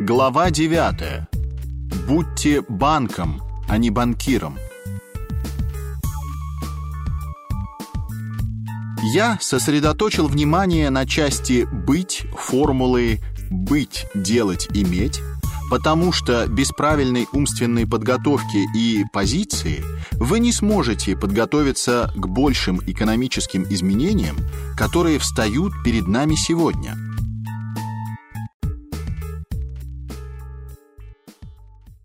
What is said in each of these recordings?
Глава 9. Будьте банком, а не банкиром. Я сосредоточил внимание на части «быть» формулы «быть, делать, иметь», потому что без правильной умственной подготовки и позиции вы не сможете подготовиться к большим экономическим изменениям, которые встают перед нами сегодня –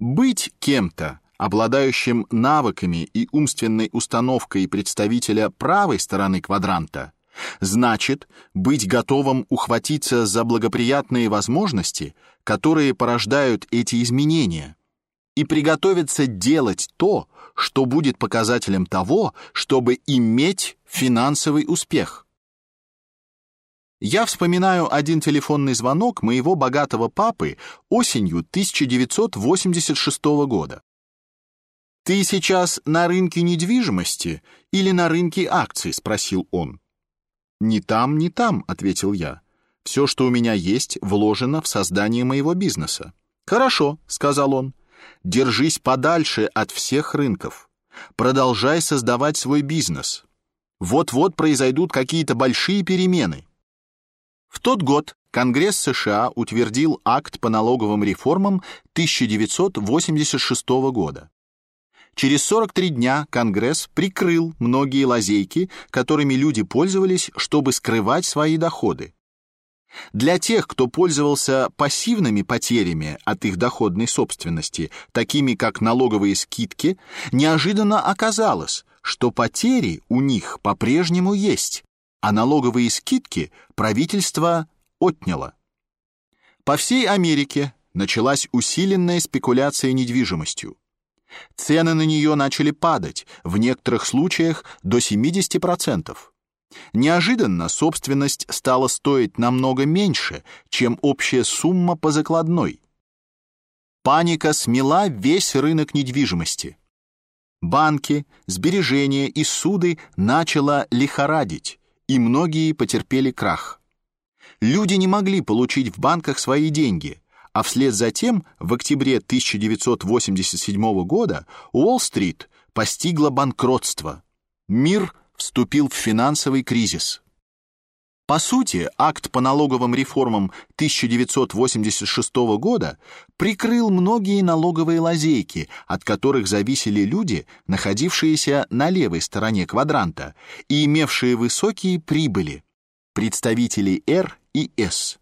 Быть кем-то, обладающим навыками и умственной установкой представителя правой стороны квадранта, значит быть готовым ухватиться за благоприятные возможности, которые порождают эти изменения, и приготовиться делать то, что будет показателем того, чтобы иметь финансовый успех. Я вспоминаю один телефонный звонок моего богатого папы осенью 1986 года. «Ты сейчас на рынке недвижимости или на рынке акций?» — спросил он. «Ни там, ни там», — ответил я. «Все, что у меня есть, вложено в создание моего бизнеса». «Хорошо», — сказал он. «Держись подальше от всех рынков. Продолжай создавать свой бизнес. Вот-вот произойдут какие-то большие перемены». В тот год Конгресс США утвердил акт по налоговым реформам 1986 года. Через 43 дня Конгресс прикрыл многие лазейки, которыми люди пользовались, чтобы скрывать свои доходы. Для тех, кто пользовался пассивными потерями от их доходной собственности, такими как налоговые скидки, неожиданно оказалось, что потери у них по-прежнему есть, а налоговые скидки правительство отняло. По всей Америке началась усиленная спекуляция недвижимостью. Цены на нее начали падать, в некоторых случаях до 70%. Неожиданно собственность стала стоить намного меньше, чем общая сумма по закладной. Паника смела весь рынок недвижимости. Банки, сбережения и суды начало лихорадить и многие потерпели крах. Люди не могли получить в банках свои деньги, а вслед за тем в октябре 1987 года Уолл-стрит постигло банкротство. Мир вступил в финансовый кризис. По сути, акт по налоговым реформам 1986 года прикрыл многие налоговые лазейки, от которых зависели люди, находившиеся на левой стороне квадранта и имевшие высокие прибыли, представители R и S.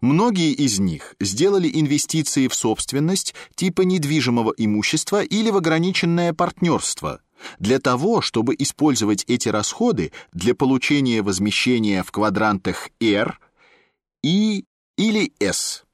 Многие из них сделали инвестиции в собственность типа недвижимого имущества или в ограниченное партнерство – для того, чтобы использовать эти расходы для получения возмещения в квадрантах R, I или S.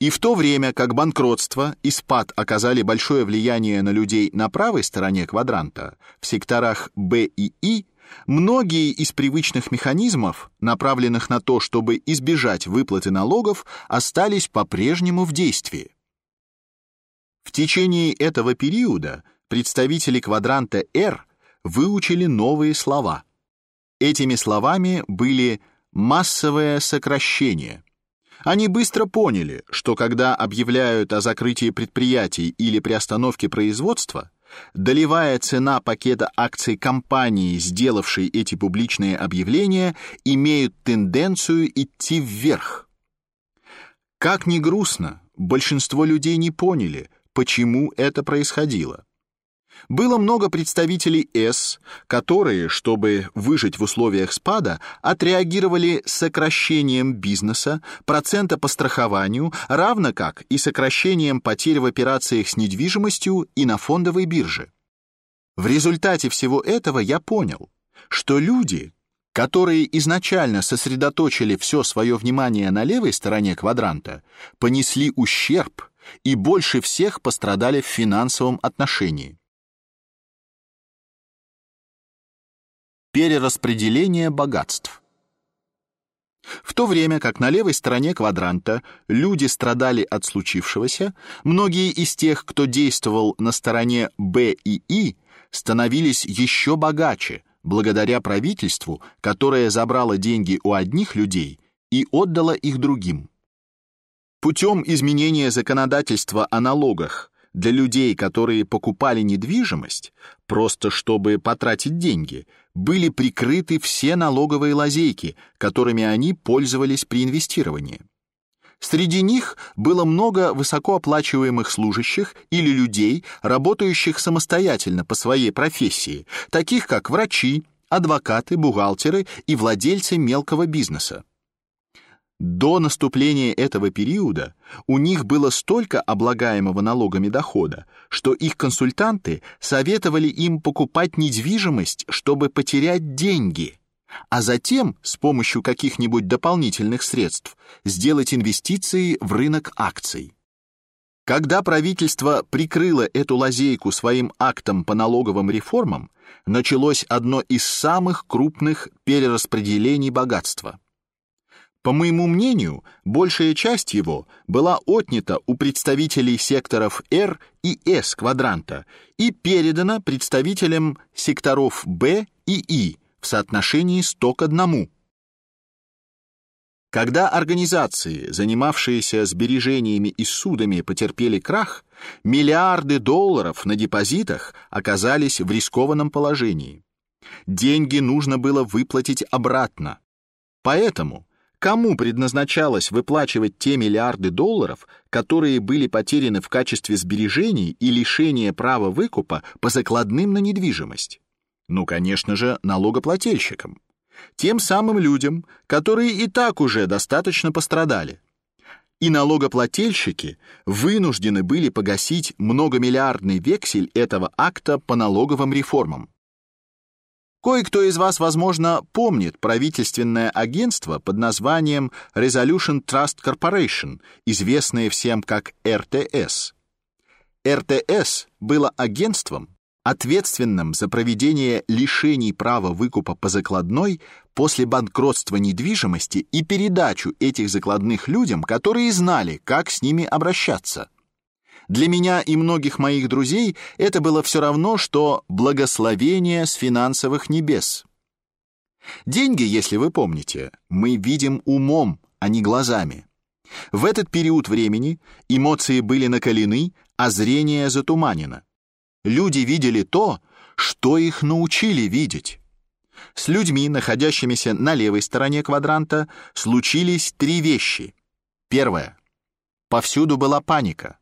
И в то время, как банкротство и спад оказали большое влияние на людей на правой стороне квадранта, в секторах B и I, многие из привычных механизмов, направленных на то, чтобы избежать выплаты налогов, остались по-прежнему в действии. В течение этого периода представители квадранта R выучили новые слова. Этими словами были массовое сокращение. Они быстро поняли, что когда объявляют о закрытии предприятий или приостановке производства, долевая цена пакета акций компании, сделавшей эти публичные объявления, имеют тенденцию идти вверх. Как ни грустно, большинство людей не поняли, почему это происходило. Было много представителей С, которые, чтобы выжить в условиях спада, отреагировали сокращением бизнеса, процента по страхованию, равно как и сокращением потерь в операциях с недвижимостью и на фондовой бирже. В результате всего этого я понял, что люди, которые изначально сосредоточили все свое внимание на левой стороне квадранта, понесли ущерб и больше всех пострадали в финансовом отношении. Перераспределение богатств. В то время как на левой стороне квадранта люди страдали от случившегося, многие из тех, кто действовал на стороне Б и И, становились еще богаче, благодаря правительству, которое забрало деньги у одних людей и отдало их другим. Путем изменения законодательства о налогах для людей, которые покупали недвижимость, просто чтобы потратить деньги, были прикрыты все налоговые лазейки, которыми они пользовались при инвестировании. Среди них было много высокооплачиваемых служащих или людей, работающих самостоятельно по своей профессии, таких как врачи, адвокаты, бухгалтеры и владельцы мелкого бизнеса. До наступления этого периода у них было столько облагаемого налогами дохода, что их консультанты советовали им покупать недвижимость, чтобы потерять деньги, а затем с помощью каких-нибудь дополнительных средств сделать инвестиции в рынок акций. Когда правительство прикрыло эту лазейку своим актом по налоговым реформам, началось одно из самых крупных перераспределений богатства. По моему мнению, большая часть его была отнята у представителей секторов R и S квадранта и передана представителям секторов B и I в соотношении 100 к 1. Когда организации, занимавшиеся сбережениями и судами, потерпели крах, миллиарды долларов на депозитах оказались в рискованном положении. Деньги нужно было выплатить обратно. Поэтому Кому предназначалось выплачивать те миллиарды долларов, которые были потеряны в качестве сбережений и лишения права выкупа по закладным на недвижимость? Ну, конечно же, налогоплательщикам. Тем самым людям, которые и так уже достаточно пострадали. И налогоплательщики вынуждены были погасить многомиллиардный вексель этого акта по налоговым реформам. Кое-кто из вас, возможно, помнит правительственное агентство под названием Resolution Trust Corporation, известное всем как РТС. РТС было агентством, ответственным за проведение лишений права выкупа по закладной после банкротства недвижимости и передачу этих закладных людям, которые знали, как с ними обращаться. Для меня и многих моих друзей это было все равно, что благословение с финансовых небес. Деньги, если вы помните, мы видим умом, а не глазами. В этот период времени эмоции были накалены, а зрение затуманено. Люди видели то, что их научили видеть. С людьми, находящимися на левой стороне квадранта, случились три вещи. Первое. Повсюду была паника.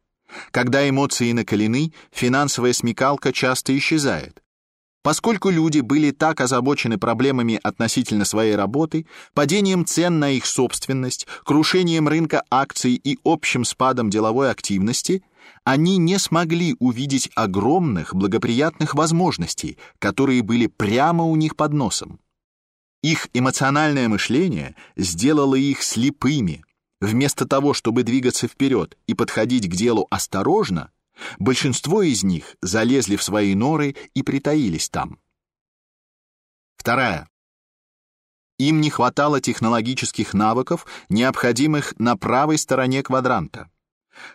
Когда эмоции накалены, финансовая смекалка часто исчезает. Поскольку люди были так озабочены проблемами относительно своей работы, падением цен на их собственность, крушением рынка акций и общим спадом деловой активности, они не смогли увидеть огромных благоприятных возможностей, которые были прямо у них под носом. Их эмоциональное мышление сделало их слепыми, Вместо того, чтобы двигаться вперед и подходить к делу осторожно, большинство из них залезли в свои норы и притаились там. Вторая. Им не хватало технологических навыков, необходимых на правой стороне квадранта.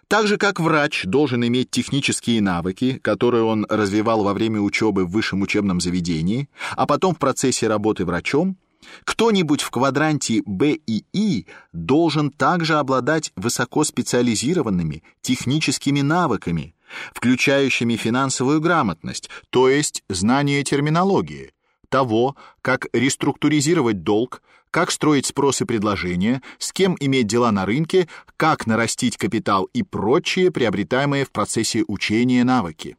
Так же, как врач должен иметь технические навыки, которые он развивал во время учебы в высшем учебном заведении, а потом в процессе работы врачом, кто-нибудь в квадранте Б и И должен также обладать высокоспециализированными техническими навыками, включающими финансовую грамотность, то есть знание терминологии, того, как реструктуризировать долг, как строить спрос и предложение, с кем иметь дела на рынке, как нарастить капитал и прочие приобретаемые в процессе учения навыки.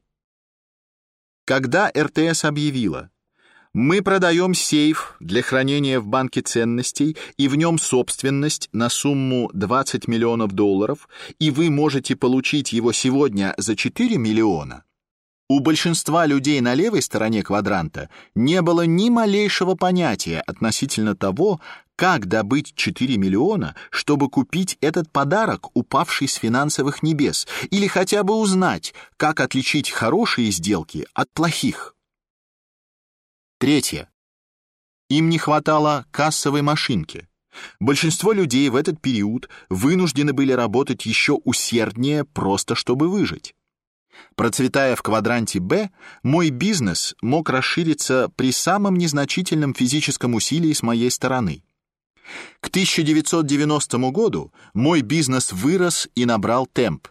Когда РТС объявила, мы продаем сейф для хранения в банке ценностей и в нем собственность на сумму 20 миллионов долларов, и вы можете получить его сегодня за 4 миллиона. У большинства людей на левой стороне квадранта не было ни малейшего понятия относительно того, как добыть 4 миллиона, чтобы купить этот подарок, упавший с финансовых небес, или хотя бы узнать, как отличить хорошие сделки от плохих. Третье. Им не хватало кассовой машинки. Большинство людей в этот период вынуждены были работать еще усерднее, просто чтобы выжить. Процветая в квадранте Б, мой бизнес мог расшириться при самом незначительном физическом усилии с моей стороны. К 1990 году мой бизнес вырос и набрал темп.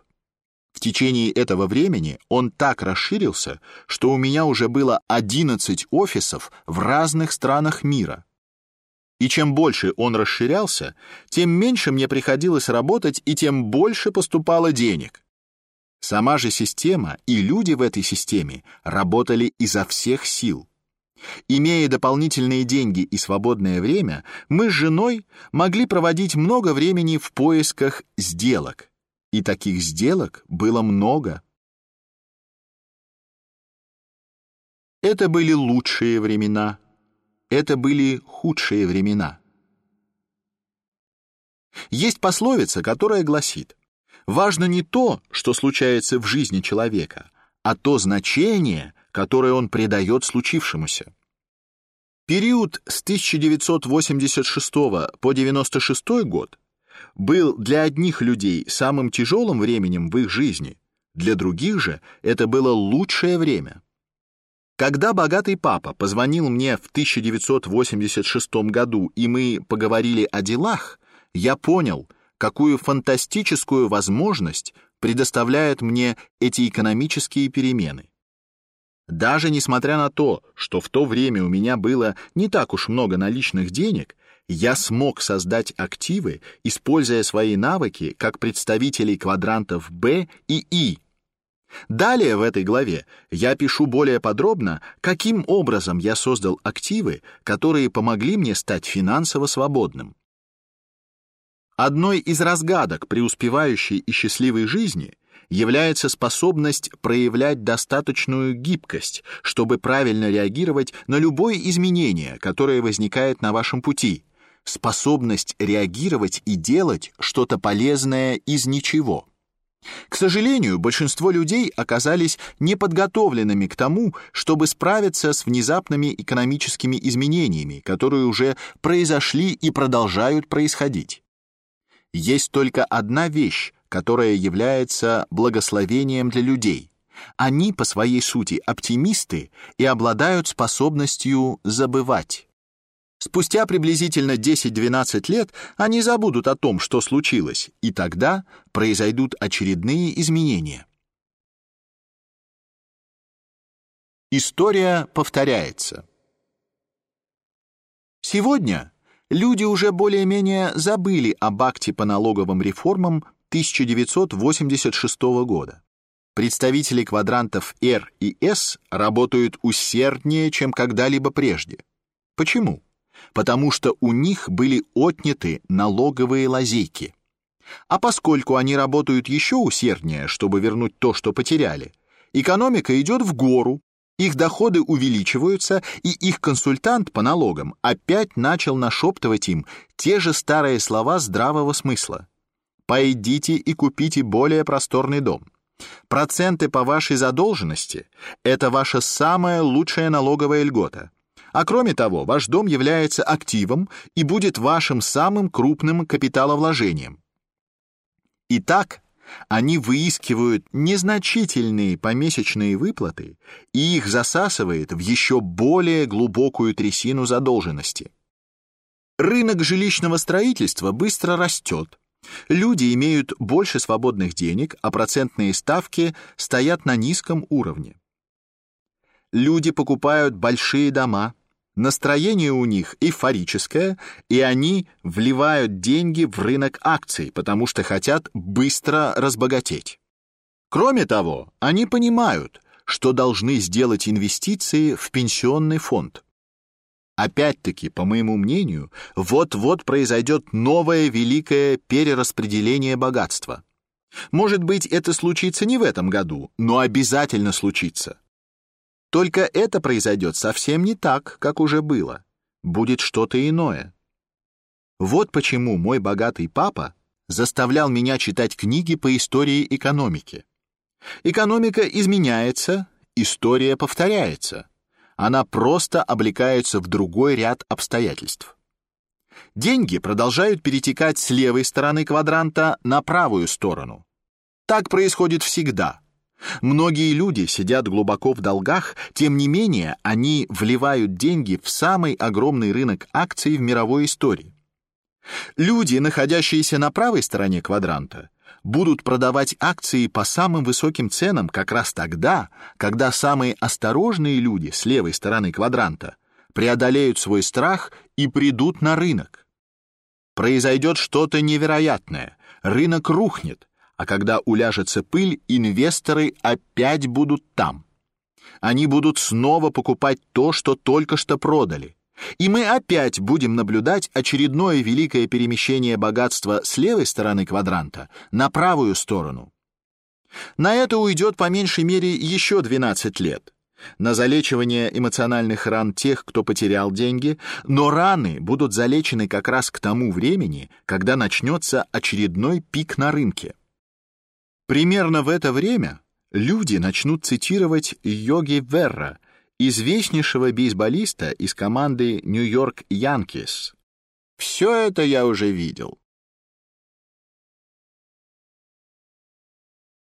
Течение этого времени он так расширился, что у меня уже было 11 офисов в разных странах мира. И чем больше он расширялся, тем меньше мне приходилось работать и тем больше поступало денег. Сама же система и люди в этой системе работали изо всех сил. Имея дополнительные деньги и свободное время, мы с женой могли проводить много времени в поисках сделок. И таких сделок было много. Это были лучшие времена. Это были худшие времена. Есть пословица, которая гласит: важно не то, что случается в жизни человека, а то значение, которое он придает случившемуся. Период с 1986 по 96 год был для одних людей самым тяжелым временем в их жизни, для других же это было лучшее время. Когда богатый папа позвонил мне в 1986 году, и мы поговорили о делах, я понял, какую фантастическую возможность предоставляют мне эти экономические перемены. Даже несмотря на то, что в то время у меня было не так уж много наличных денег, я смог создать активы, используя свои навыки как представителей квадрантов Б и И. Далее в этой главе я пишу более подробно, каким образом я создал активы, которые помогли мне стать финансово свободным. Одной из разгадок преуспевающей и счастливой жизни является способность проявлять достаточную гибкость, чтобы правильно реагировать на любое изменение, которое возникает на вашем пути. Способность реагировать и делать что-то полезное из ничего. К сожалению, большинство людей оказались неподготовленными к тому, чтобы справиться с внезапными экономическими изменениями, которые уже произошли и продолжают происходить. Есть только одна вещь, которая является благословением для людей. Они по своей сути оптимисты и обладают способностью забывать. Спустя приблизительно 10-12 лет они забудут о том, что случилось, и тогда произойдут очередные изменения. История повторяется. Сегодня люди уже более-менее забыли об акте по налоговым реформам 1986 года. Представители квадрантов R и S работают усерднее, чем когда-либо прежде. Почему? Потому что у них были отняты налоговые лазейки. А поскольку они работают еще усерднее, чтобы вернуть то, что потеряли, экономика идет в гору, их доходы увеличиваются, и их консультант по налогам опять начал нашептывать им те же старые слова здравого смысла. Пойдите и купите более просторный дом. Проценты по вашей задолженности – это ваша самая лучшая налоговая льгота. А кроме того, ваш дом является активом и будет вашим самым крупным капиталовложением. Итак, они выискивают незначительные помесячные выплаты и их засасывает в еще более глубокую трясину задолженности. Рынок жилищного строительства быстро растет. Люди имеют больше свободных денег, а процентные ставки стоят на низком уровне. Люди покупают большие дома, Настроение у них эйфорическое, и они вливают деньги в рынок акций, потому что хотят быстро разбогатеть. Кроме того, они понимают, что должны сделать инвестиции в пенсионный фонд. Опять-таки, по моему мнению, вот-вот произойдет новое великое перераспределение богатства. Может быть, это случится не в этом году, но обязательно случится. Только это произойдет совсем не так, как уже было. Будет что-то иное. Вот почему мой богатый папа заставлял меня читать книги по истории экономики. Экономика изменяется, история повторяется. Она просто облекается в другой ряд обстоятельств. Деньги продолжают перетекать с левой стороны квадранта на правую сторону. Так происходит всегда. Многие люди сидят глубоко в долгах, тем не менее они вливают деньги в самый огромный рынок акций в мировой истории. Люди, находящиеся на правой стороне квадранта, будут продавать акции по самым высоким ценам как раз тогда, когда самые осторожные люди с левой стороны квадранта преодолеют свой страх и придут на рынок. Произойдет что-то невероятное, рынок рухнет, а когда уляжется пыль, инвесторы опять будут там. Они будут снова покупать то, что только что продали. И мы опять будем наблюдать очередное великое перемещение богатства с левой стороны квадранта на правую сторону. На это уйдет по меньшей мере еще 12 лет. На залечивание эмоциональных ран тех, кто потерял деньги, но раны будут залечены как раз к тому времени, когда начнется очередной пик на рынке. Примерно в это время люди начнут цитировать Йоги Верра, известнейшего бейсболиста из команды Нью-Йорк Янкис. Все это я уже видел.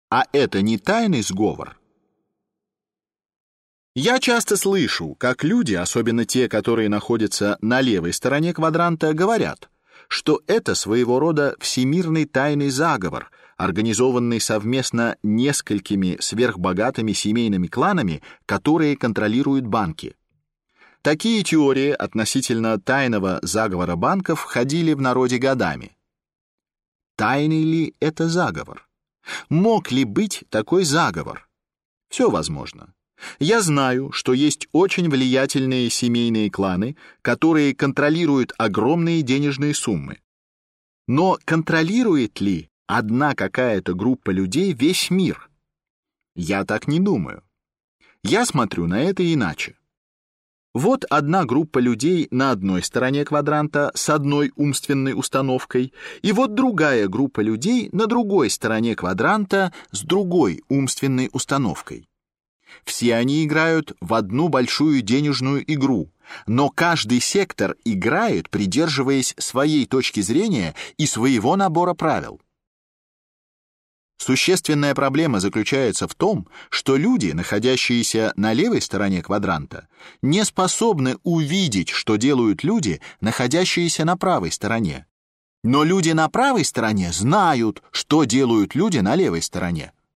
А это не тайный сговор. Я часто слышу, как люди, особенно те, которые находятся на левой стороне квадранта, говорят, что это своего рода всемирный тайный заговор, организованный совместно несколькими сверхбогатыми семейными кланами, которые контролируют банки. Такие теории относительно тайного заговора банков ходили в народе годами. Тайный ли это заговор? Мог ли быть такой заговор? Все возможно. Я знаю, что есть очень влиятельные семейные кланы, которые контролируют огромные денежные суммы. Но контролирует ли одна какая-то группа людей весь мир. Я так не думаю. Я смотрю на это иначе. Вот одна группа людей на одной стороне квадранта с одной умственной установкой, и вот другая группа людей на другой стороне квадранта с другой умственной установкой. Все они играют в одну большую денежную игру, но каждый сектор играет, придерживаясь своей точки зрения и своего набора правил. Существенная проблема заключается в том, что люди, находящиеся на левой стороне квадранта, не способны увидеть, что делают люди, находящиеся на правой стороне. Но люди на правой стороне знают, что делают люди на левой стороне.